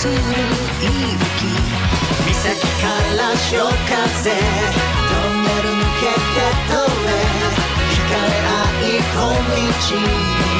する。息岬から潮風トンネル抜けて通れ惹かれ合い小道。